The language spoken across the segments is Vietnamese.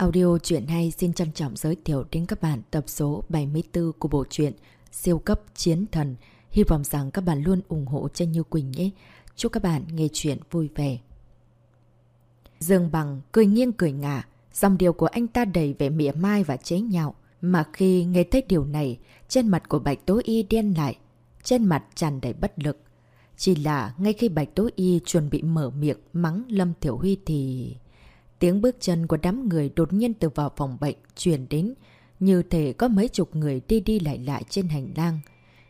Audio truyện hay xin trân trọng giới thiệu đến các bạn tập số 74 của bộ truyện Siêu cấp chiến thần. Hy vọng rằng các bạn luôn ủng hộ cho Như Quỳnh nhé. Chúc các bạn nghe chuyện vui vẻ. Dương Bằng cười nghiêng cười ngả, dòng điều của anh ta đầy vẻ mỉa mai và chế nhạo. Mà khi nghe thấy điều này, trên mặt của Bạch Tố Y đen lại, trên mặt tràn đầy bất lực. Chỉ là ngay khi Bạch Tố Y chuẩn bị mở miệng mắng Lâm Thiểu Huy thì... Tiếng bước chân của đám người đột nhiên từ vào phòng bệnh truyền đến, như thể có mấy chục người đi đi lại lại trên hành lang,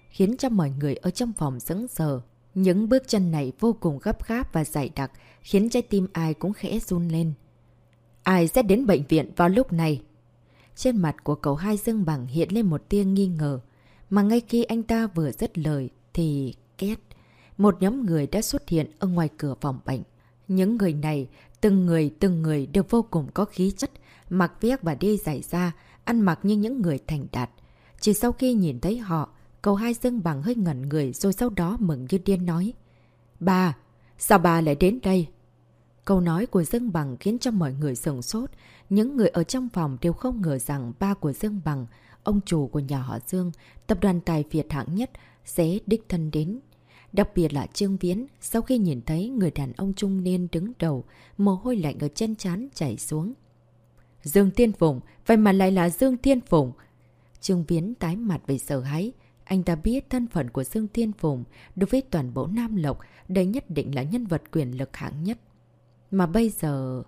khiến cho mọi người ở trong phòng sững sờ. Những bước chân này vô cùng gấp gáp và dày đặc, khiến trái tim ai cũng khẽ run lên. Ai sẽ đến bệnh viện vào lúc này? Trên mặt của cậu hai dương bằng hiện lên một tia nghi ngờ, mà ngay khi anh ta vừa dứt lời thì két. Một nhóm người đã xuất hiện ở ngoài cửa phòng bệnh. Những người này Từng người từng người đều vô cùng có khí chất, mặc viết và đi giải ra, ăn mặc như những người thành đạt. Chỉ sau khi nhìn thấy họ, cậu hai dương bằng hơi ngẩn người rồi sau đó mừng như điên nói. Bà, sao bà lại đến đây? Câu nói của Dương Bằng khiến cho mọi người sừng sốt. Những người ở trong phòng đều không ngờ rằng ba của Dương Bằng, ông chủ của nhà họ Dương, tập đoàn tài Việt hạng nhất, sẽ đích thân đến Đặc biệt là Trương Viễn, sau khi nhìn thấy người đàn ông trung niên đứng đầu, mồ hôi lạnh ở chân chán chảy xuống. Dương Thiên phụng vậy mà lại là Dương Thiên phụng Trương Viễn tái mặt về sợ hãi. Anh ta biết thân phận của Dương Thiên phụng đối với toàn bộ Nam Lộc, đây nhất định là nhân vật quyền lực hạng nhất. Mà bây giờ,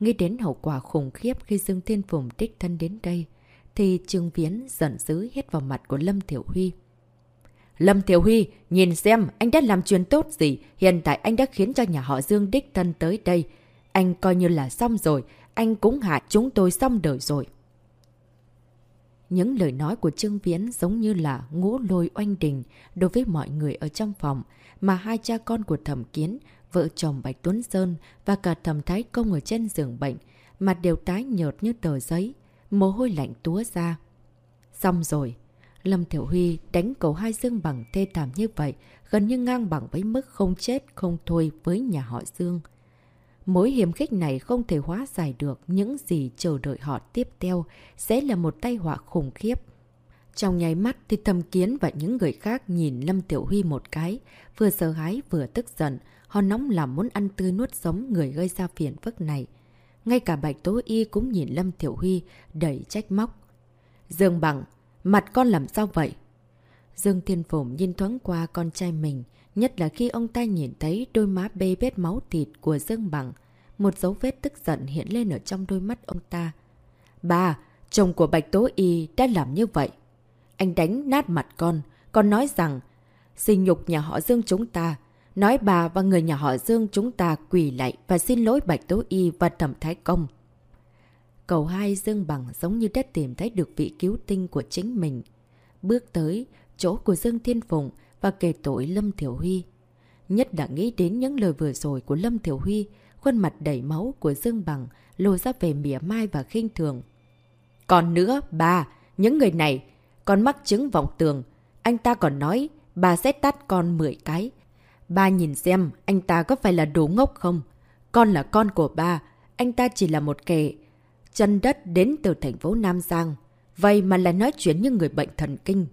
nghĩ đến hậu quả khủng khiếp khi Dương Thiên phụng đích thân đến đây, thì Trương Viễn giận dữ hết vào mặt của Lâm Thiểu Huy. Lâm Thiểu Huy, nhìn xem anh đã làm chuyện tốt gì. Hiện tại anh đã khiến cho nhà họ Dương đích thân tới đây. Anh coi như là xong rồi. Anh cũng hại chúng tôi xong đời rồi. Những lời nói của Trương Viễn giống như là ngũ lôi oanh đình đối với mọi người ở trong phòng, mà hai cha con của thẩm kiến, vợ chồng Bạch Tuấn Sơn và cả thẩm thái công ở trên giường bệnh, mặt đều tái nhợt như tờ giấy, mồ hôi lạnh túa ra. Xong rồi, Lâm Thiểu Huy đánh cầu hai Dương bằng thê thảm như vậy, gần như ngang bằng với mức không chết không thôi với nhà họ Dương. Mối hiểm khích này không thể hóa giải được những gì chờ đợi họ tiếp theo sẽ là một tai họa khủng khiếp. Trong nháy mắt thì thầm kiến và những người khác nhìn Lâm Tiểu Huy một cái, vừa sợ hãi vừa tức giận, họ nóng lòng muốn ăn tươi nuốt sống người gây ra phiền phức này. Ngay cả Bạch Tố Y cũng nhìn Lâm Tiểu Huy đầy trách móc. Dương Bằng, Mặt con làm sao vậy? Dương Thiên Phụng nhìn thoáng qua con trai mình, nhất là khi ông ta nhìn thấy đôi má bê bết máu thịt của Dương Bằng. Một dấu vết tức giận hiện lên ở trong đôi mắt ông ta. Bà, chồng của Bạch Tố Y đã làm như vậy. Anh đánh nát mặt con, con nói rằng xin nhục nhà họ Dương chúng ta. Nói bà và người nhà họ Dương chúng ta quỳ lại và xin lỗi Bạch Tố Y và Thẩm Thái Công. Cầu hai Dương Bằng giống như đã tìm thấy được vị cứu tinh của chính mình. Bước tới chỗ của Dương Thiên Phụng và kể tội Lâm Thiểu Huy. Nhất là nghĩ đến những lời vừa rồi của Lâm Thiểu Huy, khuôn mặt đầy máu của Dương Bằng lôi ra về mỉa mai và khinh thường. Còn nữa, bà, những người này, con mắc chứng vọng tường. Anh ta còn nói, bà sẽ tắt con 10 cái. Ba nhìn xem, anh ta có phải là đồ ngốc không? Con là con của ba, anh ta chỉ là một kẻ chân đất đến từ thành phố Nam Giang. Vậy mà lại nói chuyện như người bệnh thần kinh.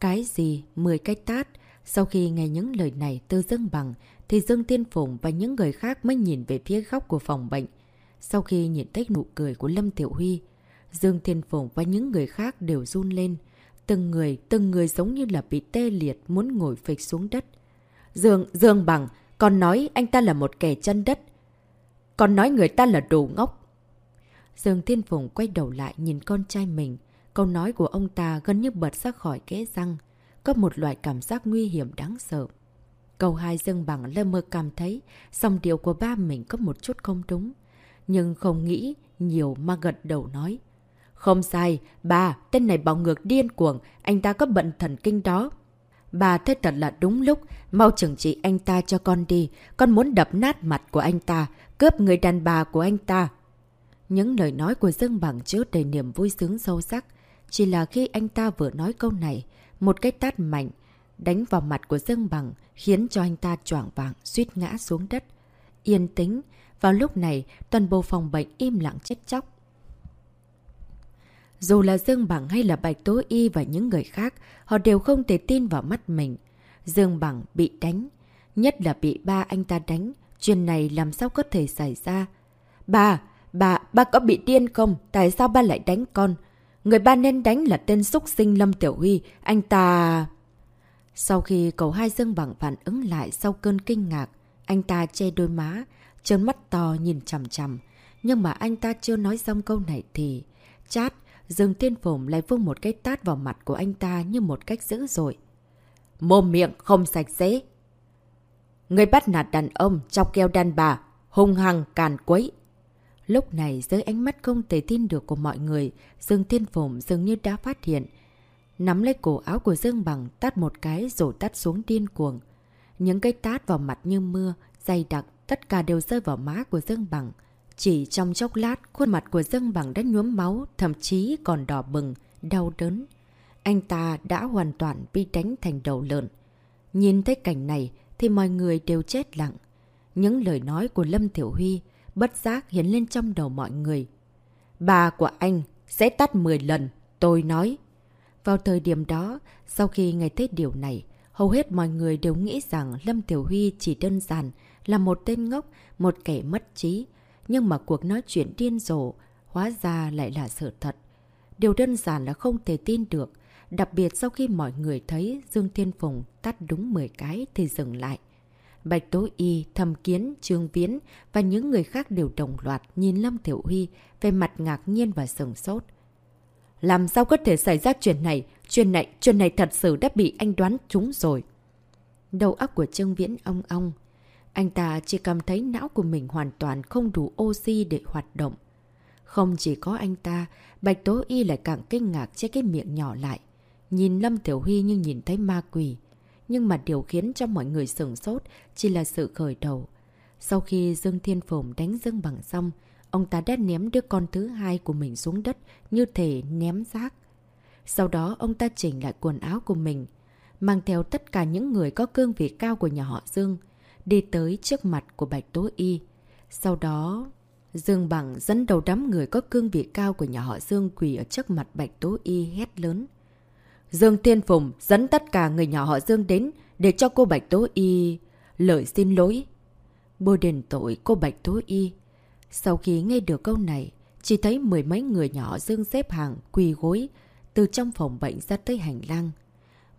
Cái gì? Mười cái tát? Sau khi nghe những lời này từ Dương Bằng, thì Dương Tiên Phùng và những người khác mới nhìn về phía góc của phòng bệnh. Sau khi nhìn thấy nụ cười của Lâm Tiểu Huy, Dương Thiên Phùng và những người khác đều run lên. Từng người, từng người giống như là bị tê liệt muốn ngồi phịch xuống đất. Dương, Dương Bằng, còn nói anh ta là một kẻ chân đất. Còn nói người ta là đồ ngốc. Dương Thiên Phùng quay đầu lại nhìn con trai mình. Câu nói của ông ta gần như bật ra khỏi kẽ răng. Có một loại cảm giác nguy hiểm đáng sợ. Câu hai Dương Bằng lơ mơ cảm thấy dòng điều của ba mình có một chút không đúng. Nhưng không nghĩ nhiều mà gật đầu nói. Không sai, bà, tên này bạo ngược điên cuồng, anh ta có bận thần kinh đó. Bà thấy thật là đúng lúc, mau chừng trị anh ta cho con đi, con muốn đập nát mặt của anh ta, cướp người đàn bà của anh ta, những lời nói của Dương Bằng chứa đầy niềm vui sướng sâu sắc. Chỉ là khi anh ta vừa nói câu này, một cái tát mạnh đánh vào mặt của Dương Bằng khiến cho anh ta choảng vàng suýt ngã xuống đất. Yên tĩnh, vào lúc này toàn bộ phòng bệnh im lặng chết chóc. Dù là Dương Bằng hay là Bạch Tố Y và những người khác, họ đều không thể tin vào mắt mình. Dương Bằng bị đánh, nhất là bị ba anh ta đánh. Chuyện này làm sao có thể xảy ra? Bà, bà, bà có bị điên không? Tại sao ba lại đánh con? Người ba nên đánh là tên xúc sinh Lâm Tiểu Huy. Anh ta... Sau khi cậu hai Dương Bằng phản ứng lại sau cơn kinh ngạc, anh ta che đôi má, trơn mắt to nhìn chằm chằm. Nhưng mà anh ta chưa nói xong câu này thì... Chát, Dương thiên Phùng lại vung một cái tát vào mặt của anh ta như một cách dữ dội. Mồm miệng không sạch sẽ. Người bắt nạt đàn ông, chọc keo đàn bà, hung hăng, càn quấy. Lúc này dưới ánh mắt không thể tin được của mọi người, Dương Thiên Phùng dường như đã phát hiện. Nắm lấy cổ áo của Dương Bằng tát một cái rồi tát xuống điên cuồng. Những cái tát vào mặt như mưa, dày đặc, tất cả đều rơi vào má của Dương Bằng. Chỉ trong chốc lát, khuôn mặt của Dương Bằng đã nhuốm máu, thậm chí còn đỏ bừng, đau đớn. Anh ta đã hoàn toàn bị đánh thành đầu lợn. Nhìn thấy cảnh này thì mọi người đều chết lặng. Những lời nói của Lâm Tiểu Huy bất giác hiến lên trong đầu mọi người. Bà của anh sẽ tắt 10 lần, tôi nói. Vào thời điểm đó, sau khi nghe thấy điều này, hầu hết mọi người đều nghĩ rằng Lâm Tiểu Huy chỉ đơn giản là một tên ngốc, một kẻ mất trí. Nhưng mà cuộc nói chuyện điên rồ, hóa ra lại là sự thật. Điều đơn giản là không thể tin được. Đặc biệt sau khi mọi người thấy Dương Thiên Phùng tắt đúng 10 cái thì dừng lại. Bạch Tố Y, Thầm Kiến, Trương Viễn và những người khác đều đồng loạt nhìn Lâm Tiểu Huy về mặt ngạc nhiên và sừng sốt. Làm sao có thể xảy ra chuyện này? Chuyện này, chuyện này thật sự đã bị anh đoán trúng rồi. Đầu óc của Trương Viễn ong ong. Anh ta chỉ cảm thấy não của mình hoàn toàn không đủ oxy để hoạt động. Không chỉ có anh ta, Bạch Tố Y lại càng kinh ngạc che cái miệng nhỏ lại. Nhìn Lâm Tiểu Huy như nhìn thấy ma quỷ. Nhưng mà điều khiến cho mọi người sửng sốt chỉ là sự khởi đầu. Sau khi Dương Thiên Phổm đánh Dương Bằng xong, ông ta đã ném đứa con thứ hai của mình xuống đất như thể ném rác. Sau đó ông ta chỉnh lại quần áo của mình, mang theo tất cả những người có cương vị cao của nhà họ Dương, đi tới trước mặt của Bạch Tố Y. Sau đó, Dương Bằng dẫn đầu đám người có cương vị cao của nhà họ Dương quỳ ở trước mặt Bạch Tố Y hét lớn. Dương Thiên Phùng dẫn tất cả người nhỏ họ Dương đến để cho cô Bạch Tố Y lời xin lỗi. Bôi đền tội cô Bạch Tố Y. Sau khi nghe được câu này, chỉ thấy mười mấy người nhỏ Dương xếp hàng, quỳ gối, từ trong phòng bệnh ra tới hành lang.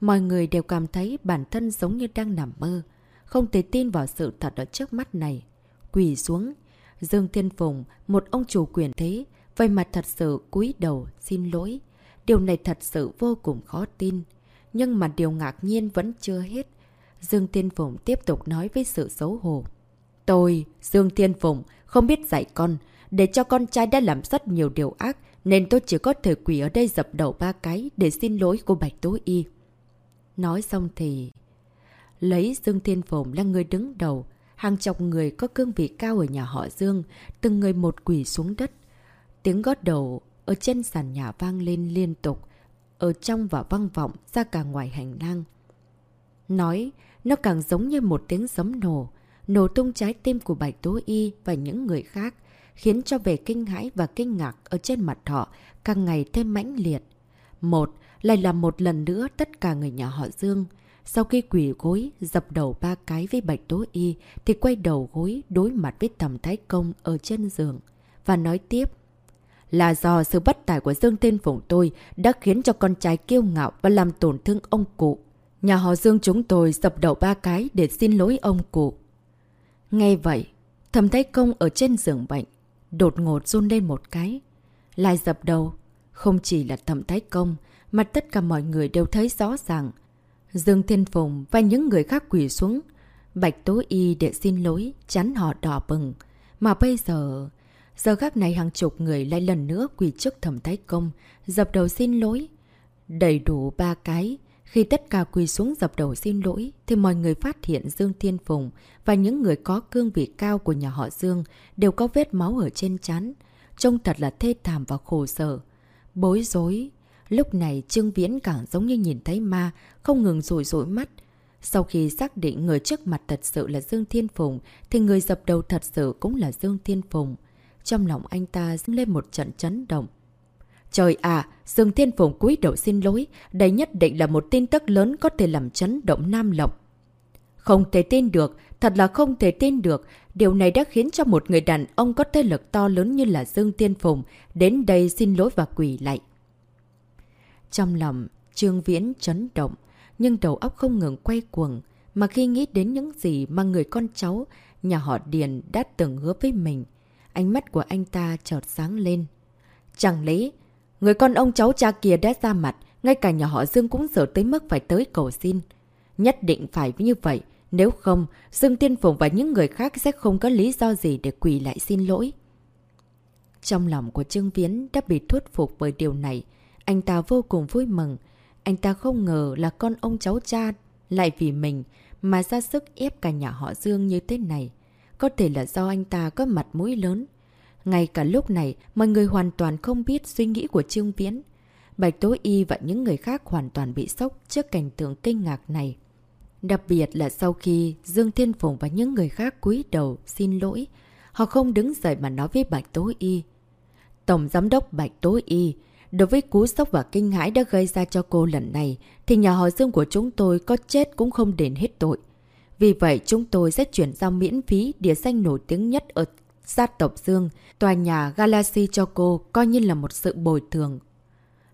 Mọi người đều cảm thấy bản thân giống như đang nằm mơ, không thể tin vào sự thật ở trước mắt này. Quỳ xuống, Dương Thiên Phùng, một ông chủ quyền thế, vây mặt thật sự cúi đầu xin lỗi. Điều này thật sự vô cùng khó tin. Nhưng mà điều ngạc nhiên vẫn chưa hết. Dương Thiên Phụng tiếp tục nói với sự xấu hổ. Tôi, Dương Thiên Phụng, không biết dạy con. Để cho con trai đã làm rất nhiều điều ác, nên tôi chỉ có thể quỷ ở đây dập đầu ba cái để xin lỗi cô Bạch Tố Y. Nói xong thì... Lấy Dương Thiên Phụng là người đứng đầu, hàng chọc người có cương vị cao ở nhà họ Dương, từng người một quỷ xuống đất. Tiếng gót đầu ở trên sàn nhà vang lên liên tục, ở trong và vang vọng ra cả ngoài hành lang. Nói, nó càng giống như một tiếng sấm nổ, nổ tung trái tim của Bạch Tố Y và những người khác, khiến cho vẻ kinh hãi và kinh ngạc ở trên mặt họ càng ngày thêm mãnh liệt. Một, lại là một lần nữa tất cả người nhà họ Dương. Sau khi quỷ gối, dập đầu ba cái với Bạch Tố Y, thì quay đầu gối đối mặt với Thẩm Thái Công ở trên giường. Và nói tiếp, là do sự bất tài của Dương Thiên Phụng tôi đã khiến cho con trai kiêu ngạo và làm tổn thương ông cụ. Nhà họ Dương chúng tôi dập đầu ba cái để xin lỗi ông cụ. Nghe vậy, thầm thấy công ở trên giường bệnh, đột ngột run lên một cái. Lại dập đầu, không chỉ là thầm thái công, mà tất cả mọi người đều thấy rõ ràng. Dương Thiên Phùng và những người khác quỷ xuống, Bạch Tố Y để xin lỗi, chắn họ đỏ bừng. Mà bây giờ, Giờ khác này hàng chục người lại lần nữa quỳ trước thẩm thái công, dập đầu xin lỗi. Đầy đủ ba cái. Khi tất cả quỳ xuống dập đầu xin lỗi, thì mọi người phát hiện Dương Thiên Phùng và những người có cương vị cao của nhà họ Dương đều có vết máu ở trên chán. Trông thật là thê thảm và khổ sở. Bối rối. Lúc này Trương Viễn càng giống như nhìn thấy ma, không ngừng rủi rủi mắt. Sau khi xác định người trước mặt thật sự là Dương Thiên Phùng, thì người dập đầu thật sự cũng là Dương Thiên Phùng. Trong lòng anh ta dâng lên một trận chấn động. Trời à, Dương Thiên Phùng cúi đầu xin lỗi, đây nhất định là một tin tức lớn có thể làm chấn động Nam Lộc. Không thể tin được, thật là không thể tin được, điều này đã khiến cho một người đàn ông có thế lực to lớn như là Dương Thiên Phùng đến đây xin lỗi và quỳ lạy. Trong lòng, Trương Viễn chấn động, nhưng đầu óc không ngừng quay cuồng, mà khi nghĩ đến những gì mà người con cháu, nhà họ Điền đã từng hứa với mình, ánh mắt của anh ta chợt sáng lên. Chẳng lẽ, người con ông cháu cha kia đã ra mặt, ngay cả nhà họ Dương cũng sợ tới mức phải tới cầu xin. Nhất định phải như vậy, nếu không, Dương Tiên Phùng và những người khác sẽ không có lý do gì để quỳ lại xin lỗi. Trong lòng của Trương Viễn đã bị thuyết phục bởi điều này, anh ta vô cùng vui mừng. Anh ta không ngờ là con ông cháu cha lại vì mình mà ra sức ép cả nhà họ Dương như thế này. Có thể là do anh ta có mặt mũi lớn. Ngay cả lúc này, mọi người hoàn toàn không biết suy nghĩ của Trương Viễn. Bạch Tố Y và những người khác hoàn toàn bị sốc trước cảnh tượng kinh ngạc này. Đặc biệt là sau khi Dương Thiên Phùng và những người khác cúi đầu xin lỗi, họ không đứng dậy mà nói với Bạch Tố Y. Tổng Giám đốc Bạch Tố Y, đối với cú sốc và kinh hãi đã gây ra cho cô lần này, thì nhà họ Dương của chúng tôi có chết cũng không đền hết tội. Vì vậy, chúng tôi sẽ chuyển giao miễn phí địa danh nổi tiếng nhất ở gia tộc Dương, tòa nhà Galaxy cho cô, coi như là một sự bồi thường.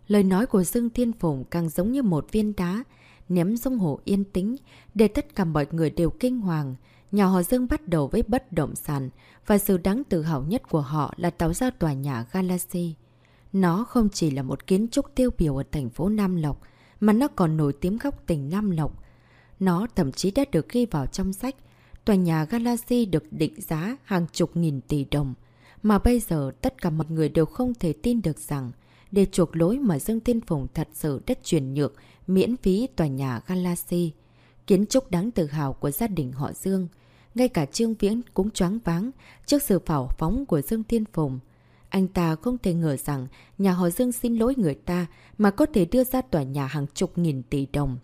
Lời nói của Dương Thiên Phùng càng giống như một viên đá, ném sông hồ yên tĩnh, để tất cả mọi người đều kinh hoàng. Nhà họ Dương bắt đầu với bất động sản, và sự đáng tự hào nhất của họ là tạo ra tòa nhà Galaxy. Nó không chỉ là một kiến trúc tiêu biểu ở thành phố Nam Lộc, mà nó còn nổi tiếng góc tỉnh Nam Lộc. Nó thậm chí đã được ghi vào trong sách. Tòa nhà Galaxy được định giá hàng chục nghìn tỷ đồng. Mà bây giờ, tất cả mọi người đều không thể tin được rằng, để chuộc lối mà Dương Thiên Phùng thật sự đất chuyển nhượng, miễn phí tòa nhà Galaxy. Kiến trúc đáng tự hào của gia đình họ Dương. Ngay cả Trương Viễn cũng choáng váng trước sự phảo phóng của Dương Thiên Phùng. Anh ta không thể ngờ rằng nhà họ Dương xin lỗi người ta mà có thể đưa ra tòa nhà hàng chục nghìn tỷ đồng.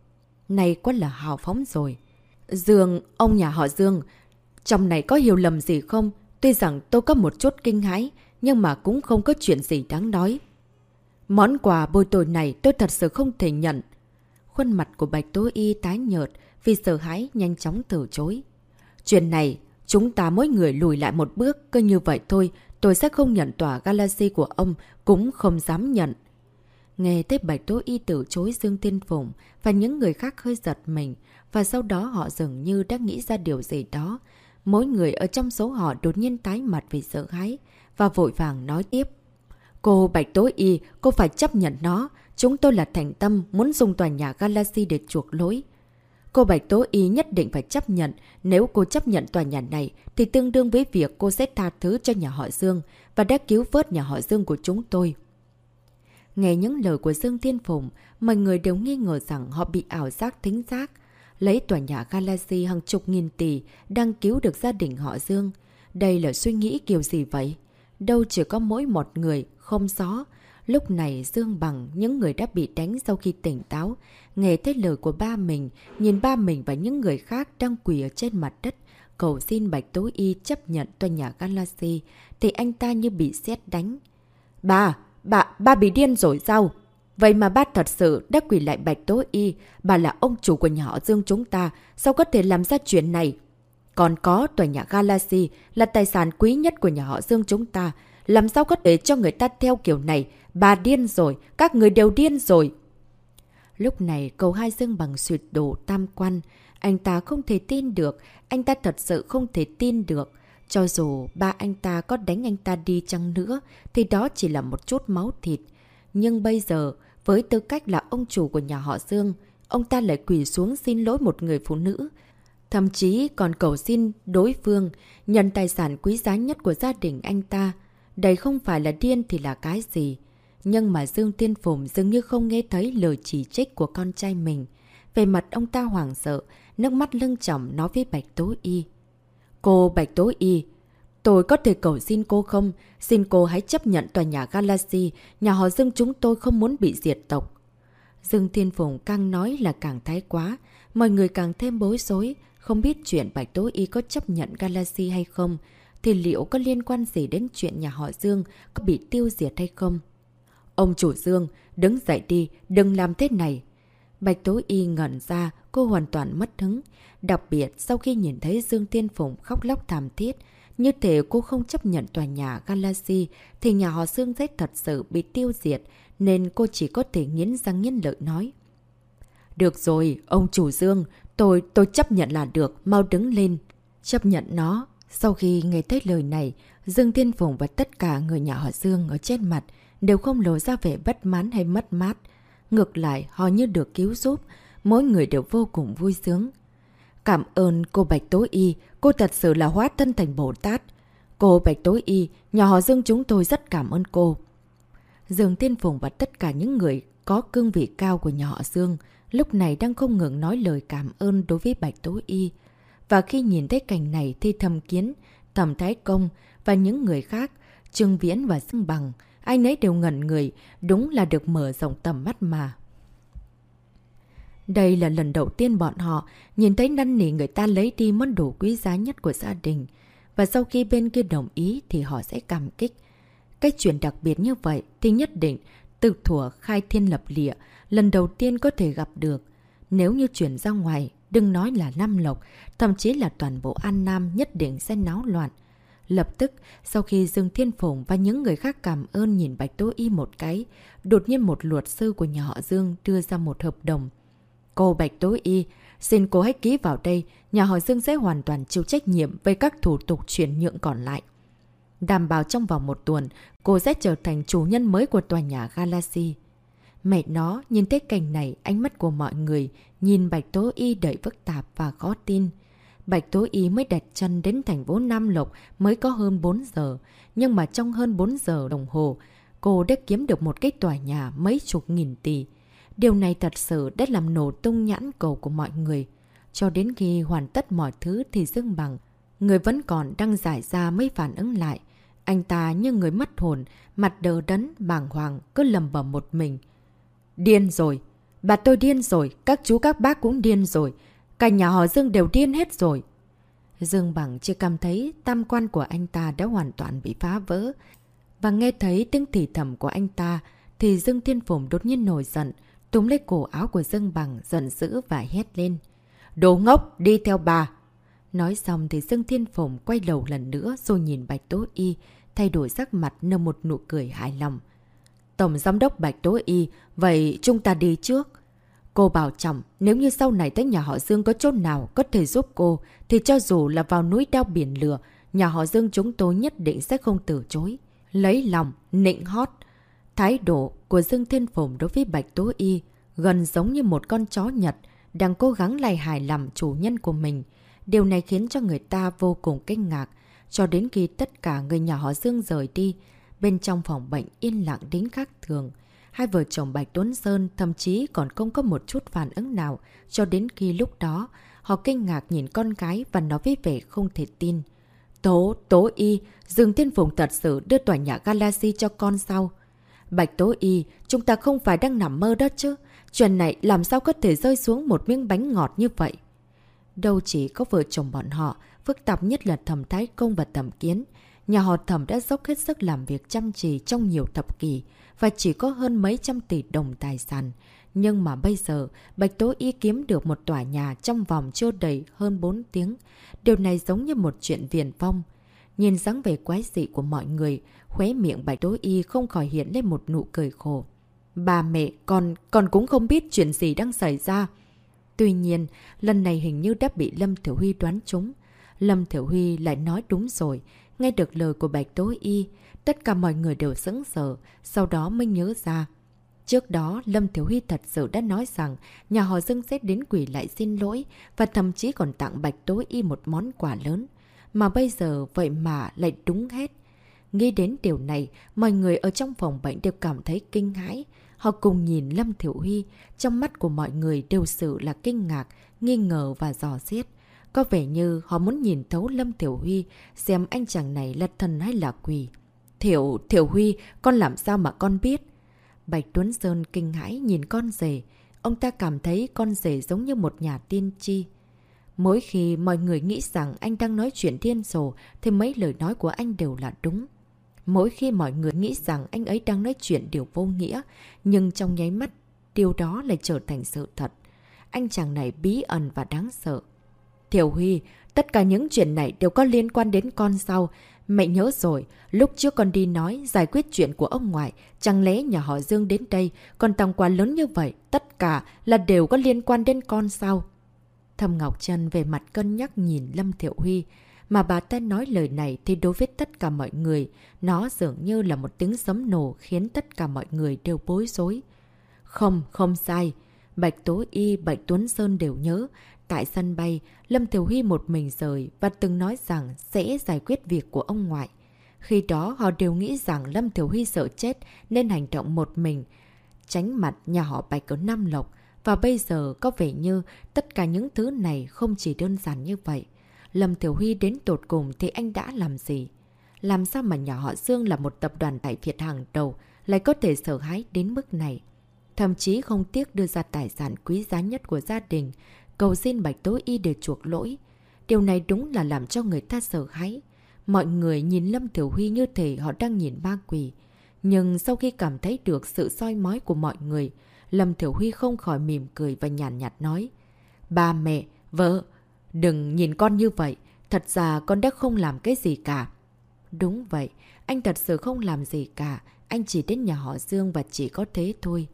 Này quá là hào phóng rồi. Dương, ông nhà họ Dương, trong này có hiểu lầm gì không? Tuy rằng tôi có một chút kinh hãi, nhưng mà cũng không có chuyện gì đáng nói. Món quà bôi tội này tôi thật sự không thể nhận. Khuôn mặt của Bạch Tố Y tái nhợt vì sợ hãi nhanh chóng từ chối. Chuyện này, chúng ta mỗi người lùi lại một bước, cứ như vậy thôi, tôi sẽ không nhận tòa Galaxy của ông, cũng không dám nhận. Nghe thấy Bạch Tố Y từ chối Dương Tiên phụng và những người khác hơi giật mình, và sau đó họ dường như đã nghĩ ra điều gì đó. Mỗi người ở trong số họ đột nhiên tái mặt vì sợ hãi và vội vàng nói tiếp. Cô Bạch Tố Y, cô phải chấp nhận nó. Chúng tôi là thành tâm muốn dùng tòa nhà Galaxy để chuộc lỗi. Cô Bạch Tố Y nhất định phải chấp nhận. Nếu cô chấp nhận tòa nhà này thì tương đương với việc cô sẽ tha thứ cho nhà họ Dương và đã cứu vớt nhà họ Dương của chúng tôi. Nghe những lời của Dương Thiên Phùng, mọi người đều nghi ngờ rằng họ bị ảo giác thính giác. Lấy tòa nhà Galaxy hàng chục nghìn tỷ đang cứu được gia đình họ Dương. Đây là suy nghĩ kiểu gì vậy? Đâu chỉ có mỗi một người, không gió. Lúc này Dương Bằng, những người đã bị đánh sau khi tỉnh táo, nghe thấy lời của ba mình, nhìn ba mình và những người khác đang quỳ ở trên mặt đất, cầu xin Bạch Tố Y chấp nhận tòa nhà Galaxy, thì anh ta như bị sét đánh. Bà, bà, bà bị điên rồi sao? Vậy mà bác thật sự đã quỳ lại Bạch Tố Y, bà là ông chủ của nhà họ Dương chúng ta, sao có thể làm ra chuyện này? Còn có tòa nhà Galaxy là tài sản quý nhất của nhà họ Dương chúng ta, làm sao có thể cho người ta theo kiểu này? Bà điên rồi, các người đều điên rồi. Lúc này cầu hai dương bằng suyệt đổ tam quan. Anh ta không thể tin được, anh ta thật sự không thể tin được. Cho dù ba anh ta có đánh anh ta đi chăng nữa, thì đó chỉ là một chút máu thịt. Nhưng bây giờ, với tư cách là ông chủ của nhà họ Dương, ông ta lại quỳ xuống xin lỗi một người phụ nữ. Thậm chí còn cầu xin đối phương nhận tài sản quý giá nhất của gia đình anh ta. Đây không phải là điên thì là cái gì. Nhưng mà Dương Tiên Phùng dường như không nghe thấy lời chỉ trích của con trai mình. Về mặt ông ta hoảng sợ, nước mắt lưng trọng nói với Bạch Tố Y. Cô Bạch Tố Y, tôi có thể cầu xin cô không? Xin cô hãy chấp nhận tòa nhà Galaxy, nhà họ Dương chúng tôi không muốn bị diệt tộc. Dương Thiên Phùng càng nói là càng thái quá, mọi người càng thêm bối rối, không biết chuyện Bạch Tố Y có chấp nhận Galaxy hay không thì liệu có liên quan gì đến chuyện nhà họ Dương có bị tiêu diệt hay không? Ông chủ Dương, đứng dậy đi, đừng làm thế này. Bạch Tố Y ngẩn ra, cô hoàn toàn mất hứng. Đặc biệt sau khi nhìn thấy Dương Thiên Phùng khóc lóc thảm thiết, như thể cô không chấp nhận tòa nhà Galaxy thì nhà họ Dương sẽ thật sự bị tiêu diệt nên cô chỉ có thể nghiến răng nghiến lợi nói. Được rồi, ông chủ Dương, tôi, tôi chấp nhận là được, mau đứng lên. Chấp nhận nó. Sau khi nghe thấy lời này, Dương Thiên Phùng và tất cả người nhà họ Dương ở trên mặt đều không lộ ra vẻ bất mãn hay mất mát. Ngược lại, họ như được cứu giúp, mỗi người đều vô cùng vui sướng. Cảm ơn cô Bạch tối Y, cô thật sự là hóa thân thành Bồ Tát. Cô Bạch tối Y, nhà họ Dương chúng tôi rất cảm ơn cô. Dương Tiên Phùng và tất cả những người có cương vị cao của nhà họ Dương lúc này đang không ngừng nói lời cảm ơn đối với Bạch tối Y. Và khi nhìn thấy cảnh này thì thầm kiến, thầm thái công và những người khác, Trương Viễn và Dương Bằng, ai nấy đều ngẩn người, đúng là được mở rộng tầm mắt mà. Đây là lần đầu tiên bọn họ nhìn thấy năn nỉ người ta lấy đi món đồ quý giá nhất của gia đình. Và sau khi bên kia đồng ý thì họ sẽ cảm kích. Cái chuyện đặc biệt như vậy thì nhất định từ thủa khai thiên lập địa lần đầu tiên có thể gặp được. Nếu như chuyển ra ngoài, đừng nói là Nam Lộc, thậm chí là toàn bộ An Nam nhất định sẽ náo loạn. Lập tức, sau khi Dương Thiên Phùng và những người khác cảm ơn nhìn Bạch Tố Y một cái, đột nhiên một luật sư của nhà họ Dương đưa ra một hợp đồng. Cô Bạch Tố Y, xin cô hãy ký vào đây, nhà họ Dương sẽ hoàn toàn chịu trách nhiệm về các thủ tục chuyển nhượng còn lại. Đảm bảo trong vòng một tuần, cô sẽ trở thành chủ nhân mới của tòa nhà Galaxy. Mẹ nó, nhìn thấy cảnh này, ánh mắt của mọi người nhìn Bạch Tố Y đầy phức tạp và khó tin. Bạch Tố ý mới đặt chân đến thành phố Nam Lộc mới có hơn 4 giờ. Nhưng mà trong hơn 4 giờ đồng hồ, cô đã kiếm được một cái tòa nhà mấy chục nghìn tỷ. Điều này thật sự đã làm nổ tung nhãn cầu của mọi người. Cho đến khi hoàn tất mọi thứ thì Dương Bằng, người vẫn còn đang giải ra mới phản ứng lại. Anh ta như người mất hồn, mặt đờ đấn, bàng hoàng, cứ lầm bầm một mình. Điên rồi! Bà tôi điên rồi, các chú các bác cũng điên rồi. Cả nhà họ Dương đều điên hết rồi. Dương Bằng chưa cảm thấy tam quan của anh ta đã hoàn toàn bị phá vỡ. Và nghe thấy tiếng thì thầm của anh ta, thì Dương Thiên Phùng đột nhiên nổi giận, túm lấy cổ áo của Dương Bằng giận dữ và hét lên. Đồ ngốc, đi theo bà! Nói xong thì Dương Thiên Phùng quay đầu lần nữa rồi nhìn Bạch Tố Y, thay đổi sắc mặt nở một nụ cười hài lòng. Tổng Giám đốc Bạch Tố Y, vậy chúng ta đi trước. Cô bảo trọng, nếu như sau này tới nhà họ Dương có chỗ nào có thể giúp cô, thì cho dù là vào núi đao biển lửa, nhà họ Dương chúng tôi nhất định sẽ không từ chối. Lấy lòng, nịnh hót. Thái độ của Dương Thiên Phùng đối với Bạch Tố Y gần giống như một con chó Nhật đang cố gắng lầy hài làm chủ nhân của mình. Điều này khiến cho người ta vô cùng kinh ngạc, cho đến khi tất cả người nhà họ Dương rời đi, bên trong phòng bệnh yên lặng đến khác thường. Hai vợ chồng Bạch Tuấn Sơn thậm chí còn không có một chút phản ứng nào cho đến khi lúc đó họ kinh ngạc nhìn con gái và nói với vẻ không thể tin. Tố, Tố Y, Dương Thiên Phùng thật sự đưa tòa nhà Galaxy cho con sau. Bạch Tố Y, chúng ta không phải đang nằm mơ đó chứ. Chuyện này làm sao có thể rơi xuống một miếng bánh ngọt như vậy? Đâu chỉ có vợ chồng bọn họ, phức tạp nhất là thẩm thái công và thẩm kiến. Nhà họ thẩm đã dốc hết sức làm việc chăm chỉ trong nhiều thập kỷ và chỉ có hơn mấy trăm tỷ đồng tài sản. Nhưng mà bây giờ, Bạch Tố Y kiếm được một tòa nhà trong vòng chưa đầy hơn 4 tiếng. Điều này giống như một chuyện viền phong. Nhìn dáng về quái dị của mọi người, khóe miệng Bạch Tố Y không khỏi hiện lên một nụ cười khổ. Bà mẹ, con, con cũng không biết chuyện gì đang xảy ra. Tuy nhiên, lần này hình như đã bị Lâm Thiểu Huy đoán trúng. Lâm Thiểu Huy lại nói đúng rồi, nghe được lời của Bạch Tố Y, tất cả mọi người đều sững sờ, sau đó mới nhớ ra. Trước đó, Lâm Thiếu Huy thật sự đã nói rằng nhà họ Dương sẽ đến quỷ lại xin lỗi và thậm chí còn tặng Bạch tối Y một món quà lớn. Mà bây giờ vậy mà lại đúng hết. Nghĩ đến điều này, mọi người ở trong phòng bệnh đều cảm thấy kinh hãi. Họ cùng nhìn Lâm Thiểu Huy, trong mắt của mọi người đều sự là kinh ngạc, nghi ngờ và dò xét. Có vẻ như họ muốn nhìn thấu Lâm Thiểu Huy xem anh chàng này là thần hay là quỷ. Thiểu, Thiểu Huy, con làm sao mà con biết? Bạch Tuấn Sơn kinh hãi nhìn con rể. Ông ta cảm thấy con rể giống như một nhà tiên tri. Mỗi khi mọi người nghĩ rằng anh đang nói chuyện thiên sổ thì mấy lời nói của anh đều là đúng. Mỗi khi mọi người nghĩ rằng anh ấy đang nói chuyện điều vô nghĩa, nhưng trong nháy mắt, điều đó lại trở thành sự thật. Anh chàng này bí ẩn và đáng sợ. Thiểu Huy, tất cả những chuyện này đều có liên quan đến con sau. Mẹ nhớ rồi, lúc trước con đi nói giải quyết chuyện của ông ngoại, chẳng lẽ nhà họ Dương đến đây, còn tặng quà lớn như vậy, tất cả là đều có liên quan đến con sao? Thầm Ngọc Trân về mặt cân nhắc nhìn Lâm Thiệu Huy, mà bà ta nói lời này thì đối với tất cả mọi người, nó dường như là một tiếng sấm nổ khiến tất cả mọi người đều bối rối. Không, không sai. Bạch Tố Y, Bạch Tuấn Sơn đều nhớ. Tại sân bay, Lâm Thiểu Huy một mình rời và từng nói rằng sẽ giải quyết việc của ông ngoại. Khi đó họ đều nghĩ rằng Lâm Thiểu Huy sợ chết nên hành động một mình, tránh mặt nhà họ Bạch ở Nam Lộc. Và bây giờ có vẻ như tất cả những thứ này không chỉ đơn giản như vậy. Lâm Thiểu Huy đến tột cùng thì anh đã làm gì? Làm sao mà nhà họ Dương là một tập đoàn tại Việt hàng đầu lại có thể sợ hãi đến mức này? Thậm chí không tiếc đưa ra tài sản quý giá nhất của gia đình, cầu xin Bạch Tố Y để chuộc lỗi. Điều này đúng là làm cho người ta sợ hãi. Mọi người nhìn Lâm Thiểu Huy như thể họ đang nhìn ba quỷ. Nhưng sau khi cảm thấy được sự soi mói của mọi người, Lâm Thiểu Huy không khỏi mỉm cười và nhàn nhạt, nhạt nói. Ba mẹ, vợ, đừng nhìn con như vậy. Thật ra con đã không làm cái gì cả. Đúng vậy, anh thật sự không làm gì cả. Anh chỉ đến nhà họ Dương và chỉ có thế thôi.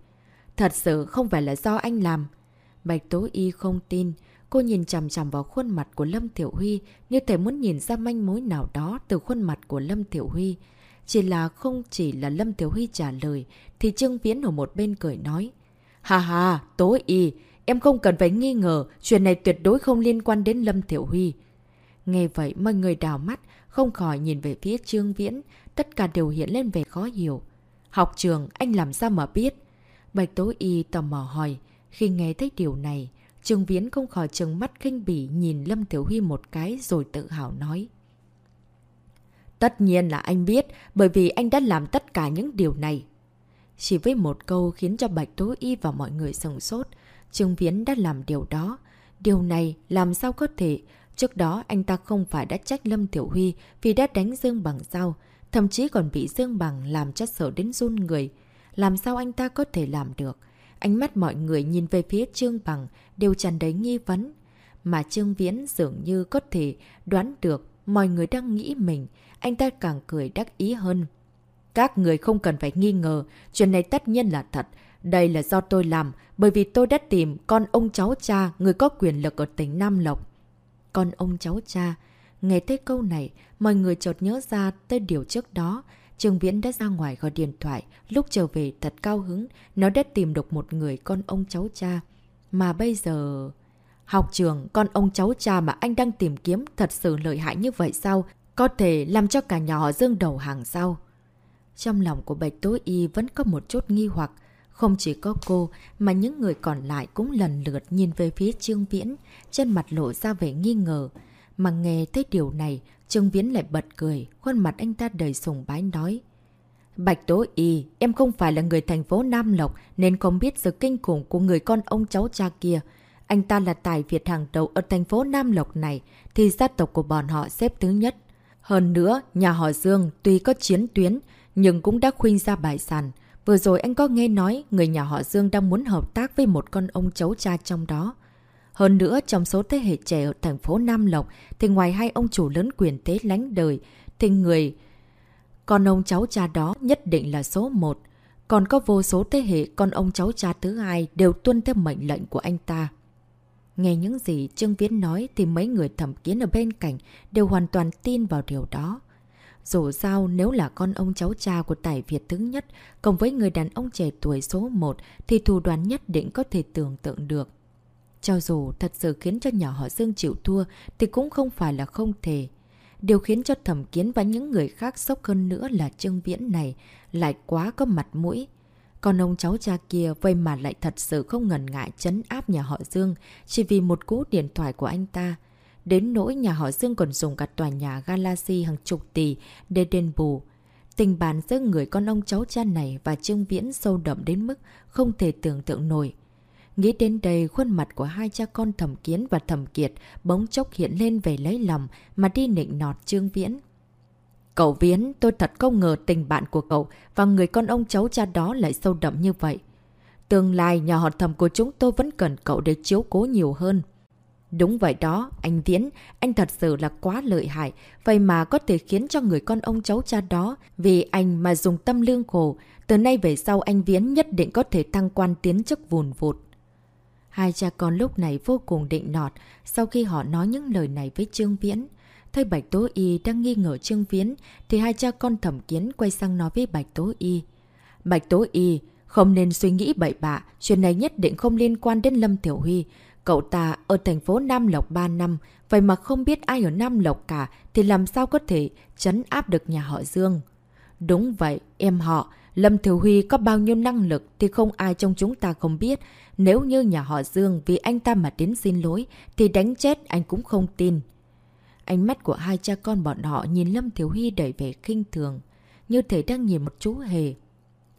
Thật sự không phải là do anh làm. Bạch Tố Y không tin. Cô nhìn chằm chằm vào khuôn mặt của Lâm Thiểu Huy như thể muốn nhìn ra manh mối nào đó từ khuôn mặt của Lâm Thiểu Huy. Chỉ là không chỉ là Lâm Thiểu Huy trả lời thì Trương Viễn ở một bên cười nói. Hà hà, Tố Y, em không cần phải nghi ngờ chuyện này tuyệt đối không liên quan đến Lâm Thiểu Huy. Nghe vậy mọi người đào mắt, không khỏi nhìn về phía Trương Viễn, tất cả đều hiện lên vẻ khó hiểu. Học trường, anh làm sao mà biết? Bạch Tố Y tò mò hỏi. Khi nghe thấy điều này, Trương Viễn không khỏi trừng mắt kinh bỉ nhìn Lâm Tiểu Huy một cái rồi tự hào nói. Tất nhiên là anh biết, bởi vì anh đã làm tất cả những điều này. Chỉ với một câu khiến cho Bạch Tố Y và mọi người sừng sốt, Trương Viễn đã làm điều đó. Điều này làm sao có thể? Trước đó anh ta không phải đã trách Lâm Tiểu Huy vì đã đánh Dương Bằng sao, thậm chí còn bị Dương Bằng làm cho sợ đến run người. Làm sao anh ta có thể làm được? Ánh mắt mọi người nhìn về phía Trương Bằng đều tràn đầy nghi vấn. Mà Trương Viễn dường như có thể đoán được mọi người đang nghĩ mình. Anh ta càng cười đắc ý hơn. Các người không cần phải nghi ngờ, chuyện này tất nhiên là thật. Đây là do tôi làm, bởi vì tôi đã tìm con ông cháu cha, người có quyền lực ở tỉnh Nam Lộc. Con ông cháu cha. Nghe thấy câu này, mọi người chợt nhớ ra tới điều trước đó. Trương Viễn đã ra ngoài gọi điện thoại, lúc trở về thật cao hứng, nó đã tìm được một người con ông cháu cha. Mà bây giờ... Học trường, con ông cháu cha mà anh đang tìm kiếm thật sự lợi hại như vậy sao? Có thể làm cho cả nhà họ dương đầu hàng sao? Trong lòng của Bạch Tố Y vẫn có một chút nghi hoặc. Không chỉ có cô, mà những người còn lại cũng lần lượt nhìn về phía Trương Viễn, trên mặt lộ ra vẻ nghi ngờ. Mà nghe thấy điều này, Trương Viễn lại bật cười, khuôn mặt anh ta đầy sùng bái nói. Bạch Tố Y, em không phải là người thành phố Nam Lộc nên không biết sự kinh khủng của người con ông cháu cha kia. Anh ta là tài Việt hàng đầu ở thành phố Nam Lộc này thì gia tộc của bọn họ xếp thứ nhất. Hơn nữa, nhà họ Dương tuy có chiến tuyến nhưng cũng đã khuyên ra bài sàn. Vừa rồi anh có nghe nói người nhà họ Dương đang muốn hợp tác với một con ông cháu cha trong đó. Hơn nữa, trong số thế hệ trẻ ở thành phố Nam Lộc, thì ngoài hai ông chủ lớn quyền thế lánh đời, thì người... Con ông cháu cha đó nhất định là số 1. Còn có vô số thế hệ con ông cháu cha thứ hai đều tuân theo mệnh lệnh của anh ta. Nghe những gì Trương Viễn nói thì mấy người thẩm kiến ở bên cạnh đều hoàn toàn tin vào điều đó. Dù sao nếu là con ông cháu cha của tài Việt thứ nhất cộng với người đàn ông trẻ tuổi số 1 thì thủ đoàn nhất định có thể tưởng tượng được. Cho dù thật sự khiến cho nhà họ Dương chịu thua, thì cũng không phải là không thể. Điều khiến cho thẩm kiến và những người khác sốc hơn nữa là Trương Viễn này lại quá có mặt mũi. Còn ông cháu cha kia vây mà lại thật sự không ngần ngại chấn áp nhà họ Dương chỉ vì một cú điện thoại của anh ta. Đến nỗi nhà họ Dương còn dùng cả tòa nhà Galaxy hàng chục tỷ để đền bù. Tình bàn giữa người con ông cháu cha này và Trương Viễn sâu đậm đến mức không thể tưởng tượng nổi. Nghĩ đến đây, khuôn mặt của hai cha con thẩm kiến và thẩm kiệt bỗng chốc hiện lên về lấy lòng mà đi nịnh nọt Trương Viễn. Cậu Viễn, tôi thật không ngờ tình bạn của cậu và người con ông cháu cha đó lại sâu đậm như vậy. Tương lai nhà họ thầm của chúng tôi vẫn cần cậu để chiếu cố nhiều hơn. Đúng vậy đó, anh Viễn, anh thật sự là quá lợi hại, vậy mà có thể khiến cho người con ông cháu cha đó, vì anh mà dùng tâm lương khổ, từ nay về sau anh Viễn nhất định có thể thăng quan tiến chức vùn vụt. Hai cha con lúc này vô cùng định nọt sau khi họ nói những lời này với Trương Viễn. Thấy Bạch Tố Y đang nghi ngờ Trương Viễn thì hai cha con thẩm kiến quay sang nói với Bạch Tố Y. Bạch Tố Y, không nên suy nghĩ bậy bạ, chuyện này nhất định không liên quan đến Lâm Tiểu Huy. Cậu ta ở thành phố Nam Lộc 3 năm, vậy mà không biết ai ở Nam Lộc cả thì làm sao có thể chấn áp được nhà họ Dương. Đúng vậy, em họ, Lâm Thiếu Huy có bao nhiêu năng lực thì không ai trong chúng ta không biết. Nếu như nhà họ Dương vì anh ta mà đến xin lỗi thì đánh chết anh cũng không tin. Ánh mắt của hai cha con bọn họ nhìn Lâm Thiếu Huy đẩy về khinh thường, như thể đang nhìn một chú hề.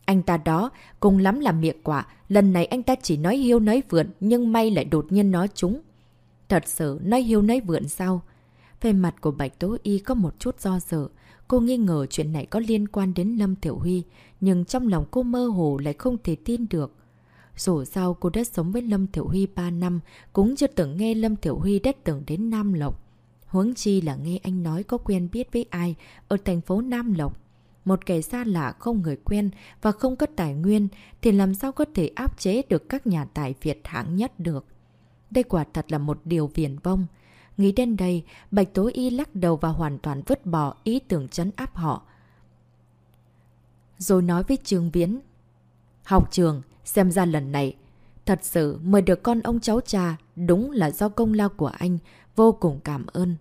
Anh ta đó, cùng lắm là miệng quả, lần này anh ta chỉ nói hiêu nói vượn, nhưng may lại đột nhiên nói chúng. Thật sự, nói hiêu nói vượn sao? Về mặt của Bạch Tố Y có một chút do dự, cô nghi ngờ chuyện này có liên quan đến Lâm Tiểu Huy, nhưng trong lòng cô mơ hồ lại không thể tin được. Dù sao cô đã sống với Lâm Tiểu Huy 3 năm, cũng chưa từng nghe Lâm Tiểu Huy đã từng đến Nam Lộc. Huống chi là nghe anh nói có quen biết với ai ở thành phố Nam Lộc. Một kẻ xa lạ không người quen và không có tài nguyên thì làm sao có thể áp chế được các nhà tài Việt hạng nhất được. Đây quả thật là một điều viển vông. Nghĩ đến đây, Bạch Tố Y lắc đầu và hoàn toàn vứt bỏ ý tưởng chấn áp họ. Rồi nói với Trương Viễn. Học trường, xem ra lần này, thật sự mời được con ông cháu cha đúng là do công lao của anh vô cùng cảm ơn.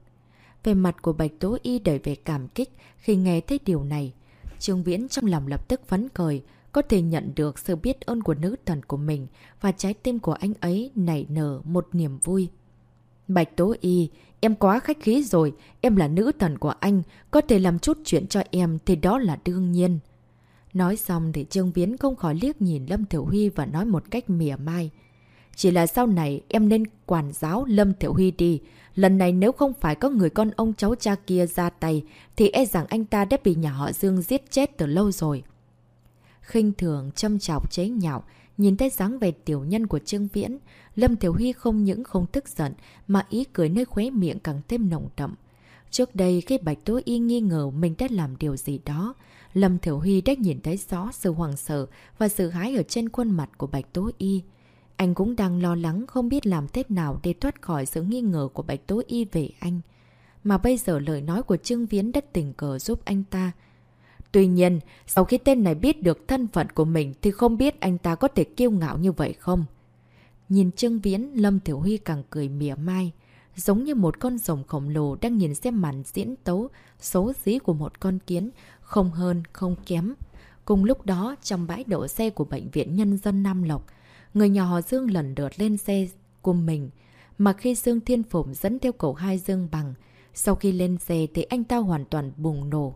Về mặt của Bạch Tố Y đầy về cảm kích khi nghe thấy điều này. Trương Viễn trong lòng lập tức phấn cười, có thể nhận được sự biết ơn của nữ thần của mình và trái tim của anh ấy nảy nở một niềm vui. Bạch Tố Y, em quá khách khí rồi, em là nữ thần của anh, có thể làm chút chuyện cho em thì đó là đương nhiên. Nói xong thì Trương Viễn không khỏi liếc nhìn Lâm Thiểu Huy và nói một cách mỉa mai. Chỉ là sau này em nên quản giáo Lâm Thiểu Huy đi. Lần này nếu không phải có người con ông cháu cha kia ra tay, thì e rằng anh ta đã bị nhà họ Dương giết chết từ lâu rồi. khinh thường, châm chọc, chế nhạo, nhìn thấy dáng vẻ tiểu nhân của Trương Viễn, Lâm Thiểu Huy không những không tức giận, mà ý cười nơi khóe miệng càng thêm nồng đậm. Trước đây, khi Bạch Tố Y nghi ngờ mình đã làm điều gì đó, Lâm Thiểu Huy đã nhìn thấy rõ sự hoàng sợ và sự hái ở trên khuôn mặt của Bạch Tố Y. Anh cũng đang lo lắng không biết làm thế nào để thoát khỏi sự nghi ngờ của Bạch Tố Y về anh. Mà bây giờ lời nói của Trương Viễn đã tình cờ giúp anh ta. Tuy nhiên, sau khi tên này biết được thân phận của mình thì không biết anh ta có thể kiêu ngạo như vậy không? Nhìn Trương Viễn, Lâm Thiểu Huy càng cười mỉa mai. Giống như một con rồng khổng lồ đang nhìn xem màn diễn tấu xấu xí của một con kiến, không hơn, không kém. Cùng lúc đó, trong bãi đổ xe của Bệnh viện Nhân dân Nam Lộc, người nhà họ Dương lần lượt lên xe của mình. Mà khi Dương Thiên Phụng dẫn theo cậu hai Dương Bằng, sau khi lên xe thì anh ta hoàn toàn bùng nổ.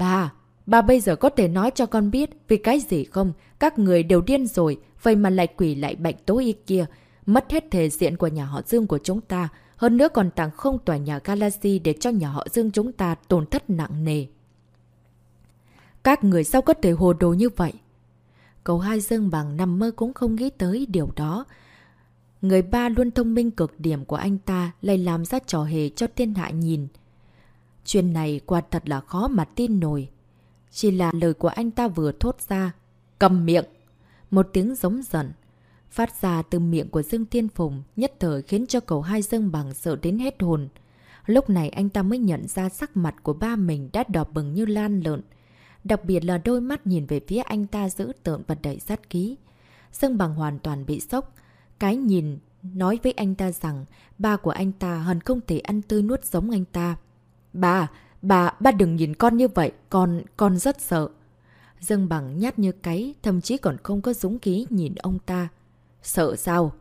Bà, bà bây giờ có thể nói cho con biết vì cái gì không? Các người đều điên rồi, vậy mà lại quỷ lại bệnh tố y kia. Mất hết thể diện của nhà họ Dương của chúng ta, hơn nữa còn tặng không tòa nhà Galaxy để cho nhà họ Dương chúng ta tổn thất nặng nề. Các người sao có thể hồ đồ như vậy? Cậu hai Dương bằng nằm mơ cũng không nghĩ tới điều đó. Người ba luôn thông minh cực điểm của anh ta lại làm ra trò hề cho thiên hạ nhìn. Chuyện này quả thật là khó mà tin nổi. Chỉ là lời của anh ta vừa thốt ra. Cầm miệng! Một tiếng giống giận. Phát ra từ miệng của Dương Thiên Phùng, nhất thời khiến cho cậu hai Dương bằng sợ đến hết hồn. Lúc này anh ta mới nhận ra sắc mặt của ba mình đã đỏ bừng như lan lợn. Đặc biệt là đôi mắt nhìn về phía anh ta giữ tợn và đầy sát ký. Dương Bằng hoàn toàn bị sốc. Cái nhìn, nói với anh ta rằng ba của anh ta hẳn không thể ăn tươi nuốt giống anh ta. Bà, bà, bà đừng nhìn con như vậy, con, con rất sợ. Dương Bằng nhát như cái, thậm chí còn không có dũng khí nhìn ông ta. Sợ sao?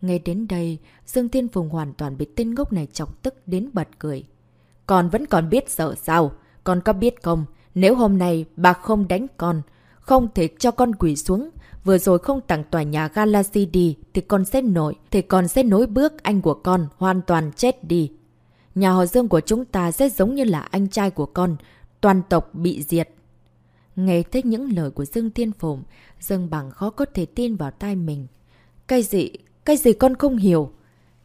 Ngay đến đây, Dương Thiên Phùng hoàn toàn bị tên ngốc này chọc tức đến bật cười. Con vẫn còn biết sợ sao? Con có biết không? Nếu hôm nay bà không đánh con, không thể cho con quỷ xuống, vừa rồi không tặng tòa nhà Galaxy đi thì con sẽ nổi, thì con sẽ nối bước anh của con hoàn toàn chết đi nhà họ Dương của chúng ta sẽ giống như là anh trai của con, toàn tộc bị diệt. Nghe thấy những lời của Dương Thiên Phùng, Dương Bằng khó có thể tin vào tai mình. Cái gì? Cái gì con không hiểu?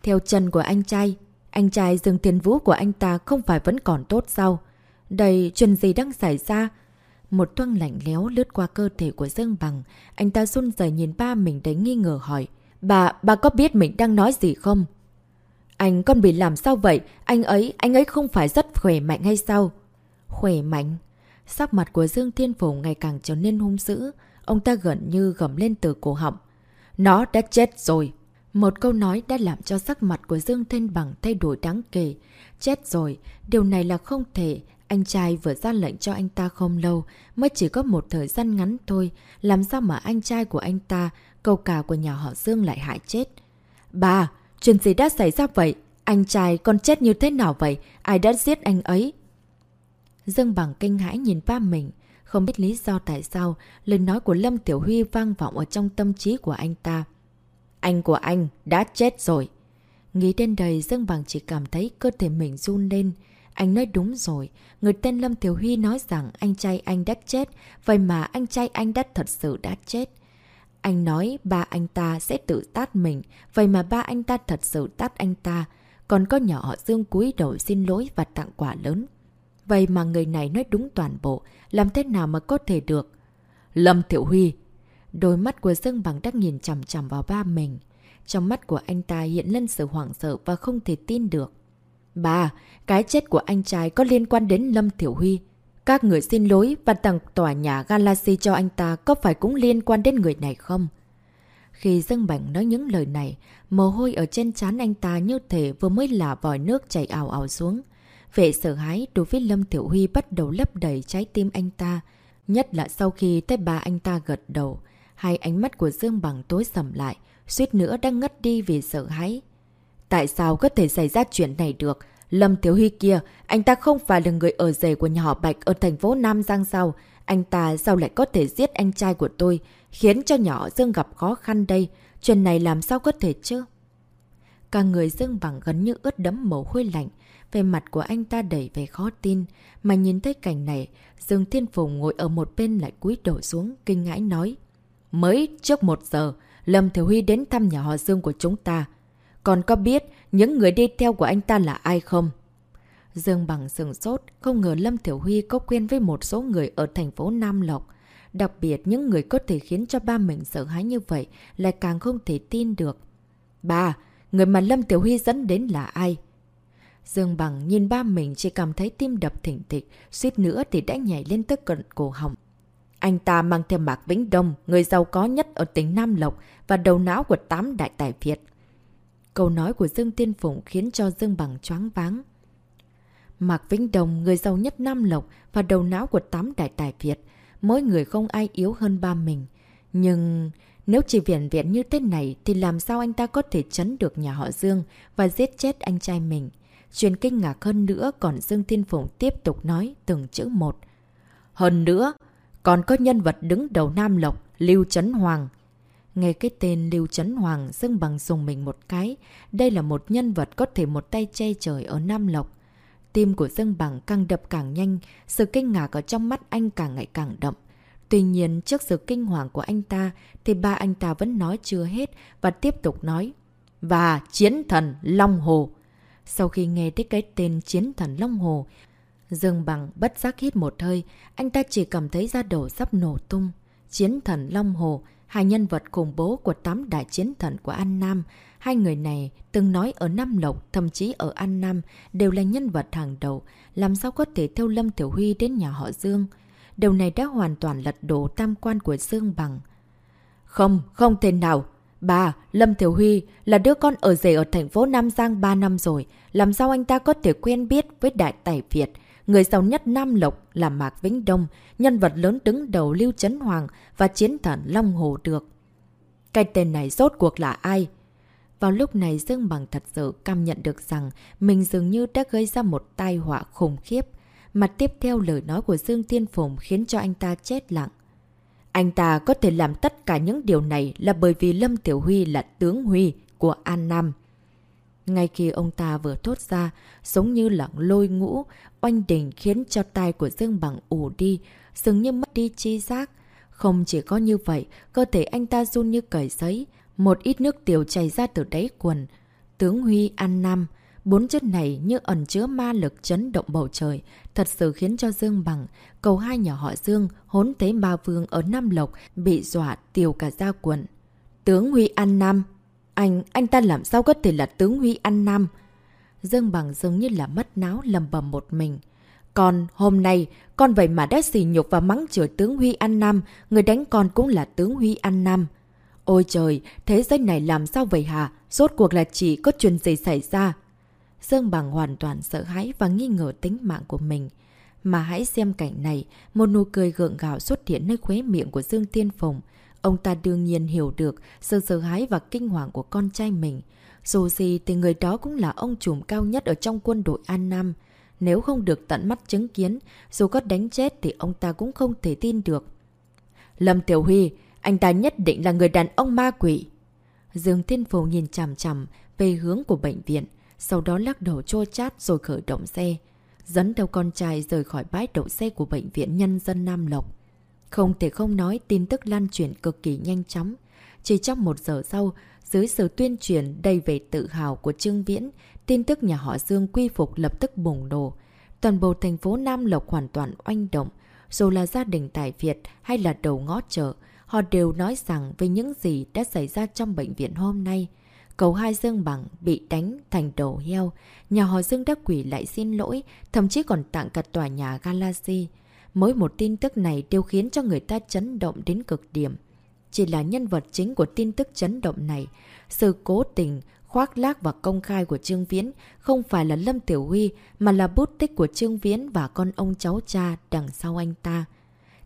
Theo chân của anh trai, anh trai Dương Thiên Vũ của anh ta không phải vẫn còn tốt sao? Đây, chuyện gì đang xảy ra? Một thoang lạnh léo lướt qua cơ thể của Dương Bằng. Anh ta run rời nhìn ba mình đấy nghi ngờ hỏi. Bà, bà có biết mình đang nói gì không? Anh con bị làm sao vậy? Anh ấy, anh ấy không phải rất khỏe mạnh hay sao? Khỏe mạnh? Sắc mặt của Dương Thiên Phùng ngày càng trở nên hung dữ. Ông ta gần như gầm lên từ cổ họng. Nó đã chết rồi. Một câu nói đã làm cho sắc mặt của Dương Thiên Bằng thay đổi đáng kể. Chết rồi, điều này là không thể. Anh trai vừa ra lệnh cho anh ta không lâu, mới chỉ có một thời gian ngắn thôi. Làm sao mà anh trai của anh ta, câu cả của nhà họ Dương lại hại chết? Bà, chuyện gì đã xảy ra vậy? Anh trai con chết như thế nào vậy? Ai đã giết anh ấy? Dương Bằng kinh hãi nhìn ba mình. Không biết lý do tại sao, lời nói của Lâm Tiểu Huy vang vọng ở trong tâm trí của anh ta. Anh của anh đã chết rồi. Nghĩ đến đây, Dương Bằng chỉ cảm thấy cơ thể mình run lên. Anh nói đúng rồi. Người tên Lâm Tiểu Huy nói rằng anh trai anh đã chết. Vậy mà anh trai anh đã thật sự đã chết. Anh nói ba anh ta sẽ tự tát mình. Vậy mà ba anh ta thật sự tát anh ta. Còn có nhỏ họ Dương cúi đầu xin lỗi và tặng quà lớn. Vậy mà người này nói đúng toàn bộ. Làm thế nào mà có thể được? Lâm thiệu Huy. Đôi mắt của Dương Bằng đắc nhìn chằm chằm vào ba mình. Trong mắt của anh ta hiện lên sự hoảng sợ và không thể tin được. Bà, cái chết của anh trai có liên quan đến Lâm Thiểu Huy. Các người xin lỗi và tặng tòa nhà Galaxy cho anh ta có phải cũng liên quan đến người này không? Khi Dương Bảnh nói những lời này, mồ hôi ở trên trán anh ta như thể vừa mới là vòi nước chảy ảo ảo xuống. Vệ sợ hãi đối với Lâm Tiểu Huy bắt đầu lấp đầy trái tim anh ta. Nhất là sau khi thấy bà anh ta gật đầu, hai ánh mắt của Dương Bằng tối sầm lại, suýt nữa đang ngất đi vì sợ hãi. Tại sao có thể xảy ra chuyện này được? Lâm Thiếu Huy kia, anh ta không phải là người ở rể của nhà họ Bạch ở thành phố Nam Giang sao? Anh ta sao lại có thể giết anh trai của tôi, khiến cho nhỏ Dương gặp khó khăn đây? Chuyện này làm sao có thể chứ? Cả người Dương bằng gần như ướt đấm mồ hôi lạnh. Về mặt của anh ta đẩy về khó tin. Mà nhìn thấy cảnh này, Dương Thiên Phùng ngồi ở một bên lại cúi đầu xuống, kinh ngãi nói. Mới trước một giờ, Lâm Thiếu Huy đến thăm nhà họ Dương của chúng ta. Còn có biết những người đi theo của anh ta là ai không? Dương Bằng sừng sốt, không ngờ Lâm Thiểu Huy có quen với một số người ở thành phố Nam Lộc. Đặc biệt những người có thể khiến cho ba mình sợ hãi như vậy lại càng không thể tin được. Ba, người mà Lâm Tiểu Huy dẫn đến là ai? Dương Bằng nhìn ba mình chỉ cảm thấy tim đập thỉnh thịch, suýt nữa thì đã nhảy lên tức cận cổ họng. Anh ta mang theo Mạc Vĩnh Đông, người giàu có nhất ở tỉnh Nam Lộc và đầu não của tám đại tài Việt. Câu nói của Dương Tiên Phụng khiến cho Dương Bằng choáng váng. Mạc Vĩnh Đồng, người giàu nhất Nam Lộc và đầu não của tám đại tài Việt, mỗi người không ai yếu hơn ba mình. Nhưng nếu chỉ viện viện như thế này thì làm sao anh ta có thể chấn được nhà họ Dương và giết chết anh trai mình? Chuyện kinh ngạc hơn nữa còn Dương Thiên Phụng tiếp tục nói từng chữ một. Hơn nữa, còn có nhân vật đứng đầu Nam Lộc, Lưu Trấn Hoàng. Nghe cái tên Lưu Trấn Hoàng dưng bằng dùng mình một cái. Đây là một nhân vật có thể một tay che trời ở Nam Lộc. Tim của Dương Bằng càng đập càng nhanh, sự kinh ngạc ở trong mắt anh càng ngày càng đậm. Tuy nhiên, trước sự kinh hoàng của anh ta, thì ba anh ta vẫn nói chưa hết và tiếp tục nói. Và chiến thần Long Hồ. Sau khi nghe thấy cái tên chiến thần Long Hồ, Dương Bằng bất giác hít một hơi, anh ta chỉ cảm thấy da đầu sắp nổ tung. Chiến thần Long Hồ, hai nhân vật khủng bố của tám đại chiến thần của An Nam. Hai người này từng nói ở Nam Lộc, thậm chí ở An Nam, đều là nhân vật hàng đầu. Làm sao có thể theo Lâm Tiểu Huy đến nhà họ Dương? Điều này đã hoàn toàn lật đổ tam quan của Dương Bằng. Không, không thể nào. Bà, Lâm Tiểu Huy là đứa con ở rể ở thành phố Nam Giang 3 năm rồi. Làm sao anh ta có thể quen biết với đại tài Việt? Người giàu nhất Nam Lộc là Mạc Vĩnh Đông, nhân vật lớn đứng đầu Lưu Trấn Hoàng và chiến thần Long Hồ được. Cái tên này rốt cuộc là ai? Vào lúc này Dương Bằng thật sự cảm nhận được rằng mình dường như đã gây ra một tai họa khủng khiếp. Mặt tiếp theo lời nói của Dương Thiên Phùng khiến cho anh ta chết lặng. Anh ta có thể làm tất cả những điều này là bởi vì Lâm Tiểu Huy là tướng Huy của An Nam. Ngay khi ông ta vừa thốt ra, giống như lặng lôi ngũ, oanh đình khiến cho tai của Dương Bằng ủ đi, dường như mất đi chi giác. Không chỉ có như vậy, cơ thể anh ta run như cởi giấy, một ít nước tiểu chảy ra từ đáy quần. Tướng Huy An Nam, bốn chất này như ẩn chứa ma lực chấn động bầu trời, thật sự khiến cho Dương Bằng, cầu hai nhỏ họ Dương, hốn thế ma vương ở Nam Lộc, bị dọa tiêu cả ra quần. Tướng Huy An Nam, anh, anh ta làm sao có thể là tướng Huy An Nam? Dương Bằng giống như là mất náo lầm bầm một mình. Còn hôm nay, con vậy mà đã xỉ nhục và mắng chửi tướng Huy An Nam, người đánh con cũng là tướng Huy An Nam. Ôi trời, thế giới này làm sao vậy hả? Rốt cuộc là chỉ có chuyện gì xảy ra? Dương Bằng hoàn toàn sợ hãi và nghi ngờ tính mạng của mình. Mà hãy xem cảnh này, một nụ cười gượng gạo xuất hiện nơi khuế miệng của Dương Tiên Phùng. Ông ta đương nhiên hiểu được sự sợ hãi và kinh hoàng của con trai mình. Dù gì thì người đó cũng là ông trùm cao nhất ở trong quân đội An Nam. Nếu không được tận mắt chứng kiến, dù có đánh chết thì ông ta cũng không thể tin được. Lâm Tiểu Huy, anh ta nhất định là người đàn ông ma quỷ. Dương Thiên Phù nhìn chằm chằm về hướng của bệnh viện, sau đó lắc đầu chua chát rồi khởi động xe. Dẫn theo con trai rời khỏi bãi đậu xe của bệnh viện Nhân dân Nam Lộc. Không thể không nói tin tức lan truyền cực kỳ nhanh chóng. Chỉ trong một giờ sau, dưới sự tuyên truyền đầy về tự hào của Trương Viễn, tin tức nhà họ Dương quy phục lập tức bùng nổ. Toàn bộ thành phố Nam Lộc hoàn toàn oanh động. Dù là gia đình tài Việt hay là đầu ngõ chợ, họ đều nói rằng về những gì đã xảy ra trong bệnh viện hôm nay. Cầu hai Dương Bằng bị đánh thành đầu heo, nhà họ Dương đã quỷ lại xin lỗi, thậm chí còn tặng cả tòa nhà Galaxy. Mỗi một tin tức này đều khiến cho người ta chấn động đến cực điểm. Chỉ là nhân vật chính của tin tức chấn động này, sự cố tình, khoác lác và công khai của Trương Viễn không phải là Lâm Tiểu Huy mà là bút tích của Trương Viễn và con ông cháu cha đằng sau anh ta.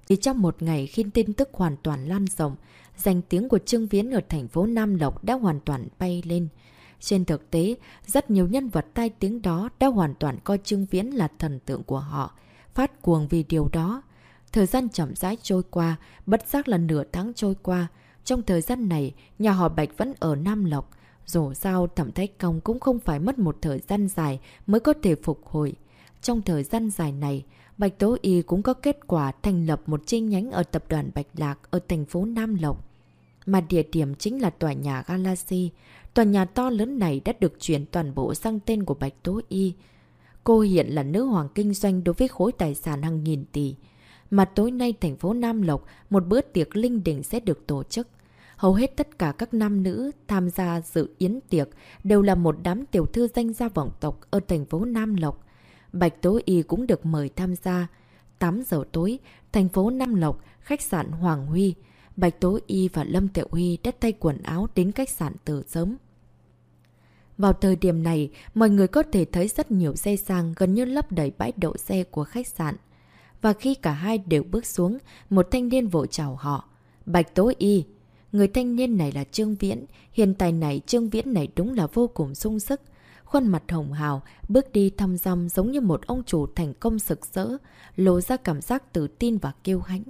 Chỉ trong một ngày khi tin tức hoàn toàn lan rộng, danh tiếng của Trương Viễn ở thành phố Nam Lộc đã hoàn toàn bay lên. Trên thực tế, rất nhiều nhân vật tai tiếng đó đã hoàn toàn coi Trương Viễn là thần tượng của họ, phát cuồng vì điều đó. Thời gian chậm rãi trôi qua, bất giác là nửa tháng trôi qua. Trong thời gian này, nhà họ Bạch vẫn ở Nam Lộc. Dù sao, Thẩm Thái Công cũng không phải mất một thời gian dài mới có thể phục hồi. Trong thời gian dài này, Bạch Tố Y cũng có kết quả thành lập một chi nhánh ở tập đoàn Bạch Lạc ở thành phố Nam Lộc. Mà địa điểm chính là tòa nhà Galaxy. Tòa nhà to lớn này đã được chuyển toàn bộ sang tên của Bạch Tố Y. Cô hiện là nữ hoàng kinh doanh đối với khối tài sản hàng nghìn tỷ. Mà tối nay thành phố Nam Lộc, một bữa tiệc linh đình sẽ được tổ chức. Hầu hết tất cả các nam nữ tham gia dự yến tiệc đều là một đám tiểu thư danh gia vọng tộc ở thành phố Nam Lộc. Bạch Tố Y cũng được mời tham gia. 8 giờ tối, thành phố Nam Lộc, khách sạn Hoàng Huy. Bạch Tố Y và Lâm Tiểu Huy đã tay quần áo đến khách sạn từ sớm. Vào thời điểm này, mọi người có thể thấy rất nhiều xe sang gần như lấp đầy bãi đậu xe của khách sạn. Và khi cả hai đều bước xuống, một thanh niên vội chào họ. Bạch Tố Y. Người thanh niên này là Trương Viễn. Hiện tại này Trương Viễn này đúng là vô cùng sung sức. Khuôn mặt hồng hào, bước đi thăm dăm giống như một ông chủ thành công sực sỡ, lộ ra cảm giác tự tin và kiêu hãnh.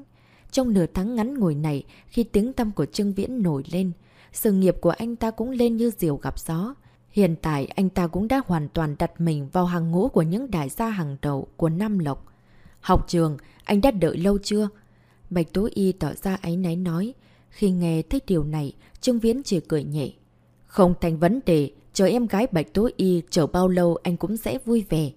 Trong nửa tháng ngắn ngồi này, khi tiếng tâm của Trương Viễn nổi lên, sự nghiệp của anh ta cũng lên như diều gặp gió. Hiện tại anh ta cũng đã hoàn toàn đặt mình vào hàng ngũ của những đại gia hàng đầu của Nam Lộc. Học trường, anh đã đợi lâu chưa? Bạch Tố Y tỏ ra áy náy nói. Khi nghe thấy điều này, Trương Viễn chỉ cười nhẹ. Không thành vấn đề, chờ em gái Bạch Tố Y chờ bao lâu anh cũng sẽ vui vẻ.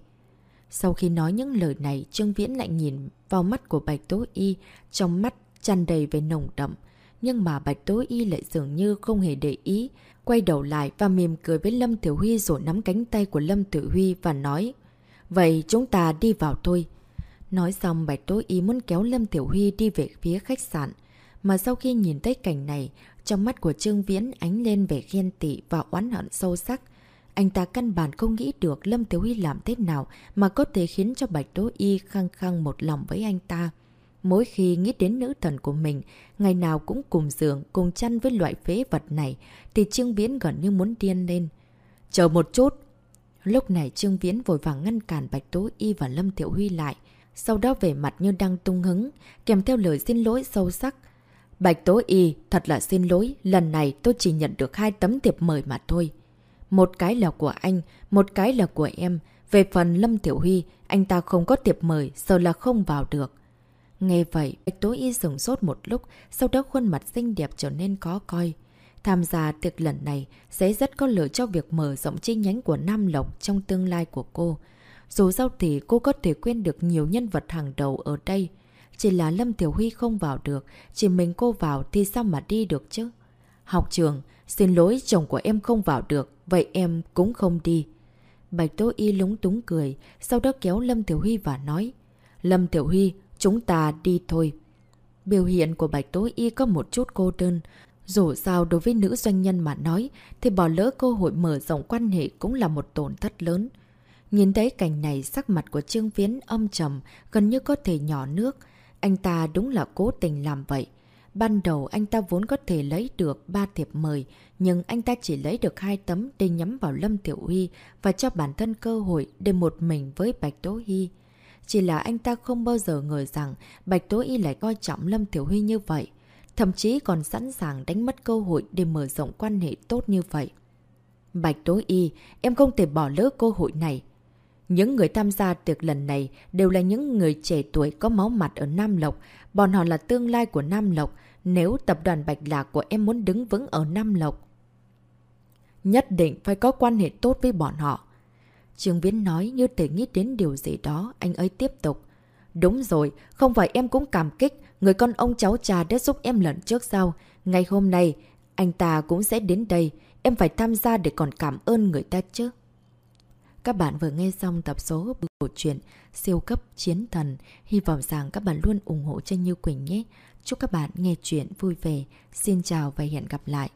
Sau khi nói những lời này, Trương Viễn lại nhìn vào mắt của Bạch Tố Y, trong mắt tràn đầy về nồng đậm. Nhưng mà Bạch Tố Y lại dường như không hề để ý, quay đầu lại và mỉm cười với Lâm Tiểu Huy rồi nắm cánh tay của Lâm Tiểu Huy và nói Vậy chúng ta đi vào thôi. Nói xong Bạch Tố Y muốn kéo Lâm Tiểu Huy đi về phía khách sạn. Mà sau khi nhìn thấy cảnh này, trong mắt của Trương Viễn ánh lên vẻ ghen tị và oán hận sâu sắc. Anh ta căn bản không nghĩ được Lâm Tiểu Huy làm thế nào mà có thể khiến cho Bạch Tố Y khăng khăng một lòng với anh ta. Mỗi khi nghĩ đến nữ thần của mình, ngày nào cũng cùng giường, cùng chăn với loại phế vật này, thì Trương Viễn gần như muốn điên lên. Chờ một chút! Lúc này Trương Viễn vội vàng ngăn cản Bạch Tố Y và Lâm Tiểu Huy lại. Sau đó về mặt như đang tung hứng, kèm theo lời xin lỗi sâu sắc. Bạch Tố Y, thật là xin lỗi, lần này tôi chỉ nhận được hai tấm tiệp mời mà thôi. Một cái là của anh, một cái là của em. Về phần Lâm Tiểu Huy, anh ta không có tiệp mời, sợ là không vào được. Nghe vậy, Bạch Tố Y sửng sốt một lúc, sau đó khuôn mặt xinh đẹp trở nên có coi. Tham gia tiệc lần này sẽ rất có lợi cho việc mở rộng chi nhánh của Nam Lộc trong tương lai của cô. Dù sao thì cô có thể quên được nhiều nhân vật hàng đầu ở đây. Chỉ là Lâm Tiểu Huy không vào được, chỉ mình cô vào thì sao mà đi được chứ? Học trường, xin lỗi chồng của em không vào được, vậy em cũng không đi. Bạch Tố Y lúng túng cười, sau đó kéo Lâm Tiểu Huy và nói. Lâm Tiểu Huy, chúng ta đi thôi. Biểu hiện của Bạch Tố Y có một chút cô đơn. Dù sao đối với nữ doanh nhân mà nói, thì bỏ lỡ cơ hội mở rộng quan hệ cũng là một tổn thất lớn. Nhìn thấy cảnh này sắc mặt của Trương Viễn âm trầm, gần như có thể nhỏ nước. Anh ta đúng là cố tình làm vậy. Ban đầu anh ta vốn có thể lấy được ba thiệp mời, nhưng anh ta chỉ lấy được hai tấm để nhắm vào Lâm Tiểu Huy và cho bản thân cơ hội để một mình với Bạch Tố Hy. Chỉ là anh ta không bao giờ ngờ rằng Bạch Tố Y lại coi trọng Lâm Tiểu Huy như vậy. Thậm chí còn sẵn sàng đánh mất cơ hội để mở rộng quan hệ tốt như vậy. Bạch Tố Y, em không thể bỏ lỡ cơ hội này. Những người tham gia tiệc lần này đều là những người trẻ tuổi có máu mặt ở Nam Lộc. Bọn họ là tương lai của Nam Lộc. Nếu tập đoàn Bạch Lạc của em muốn đứng vững ở Nam Lộc, nhất định phải có quan hệ tốt với bọn họ. Trương Viễn nói như thể nghĩ đến điều gì đó, anh ấy tiếp tục. Đúng rồi, không phải em cũng cảm kích, người con ông cháu cha đã giúp em lần trước sau. Ngày hôm nay, anh ta cũng sẽ đến đây, em phải tham gia để còn cảm ơn người ta chứ. Các bạn vừa nghe xong tập số bộ truyện Siêu cấp chiến thần. Hy vọng rằng các bạn luôn ủng hộ cho Như Quỳnh nhé. Chúc các bạn nghe chuyện vui vẻ. Xin chào và hẹn gặp lại.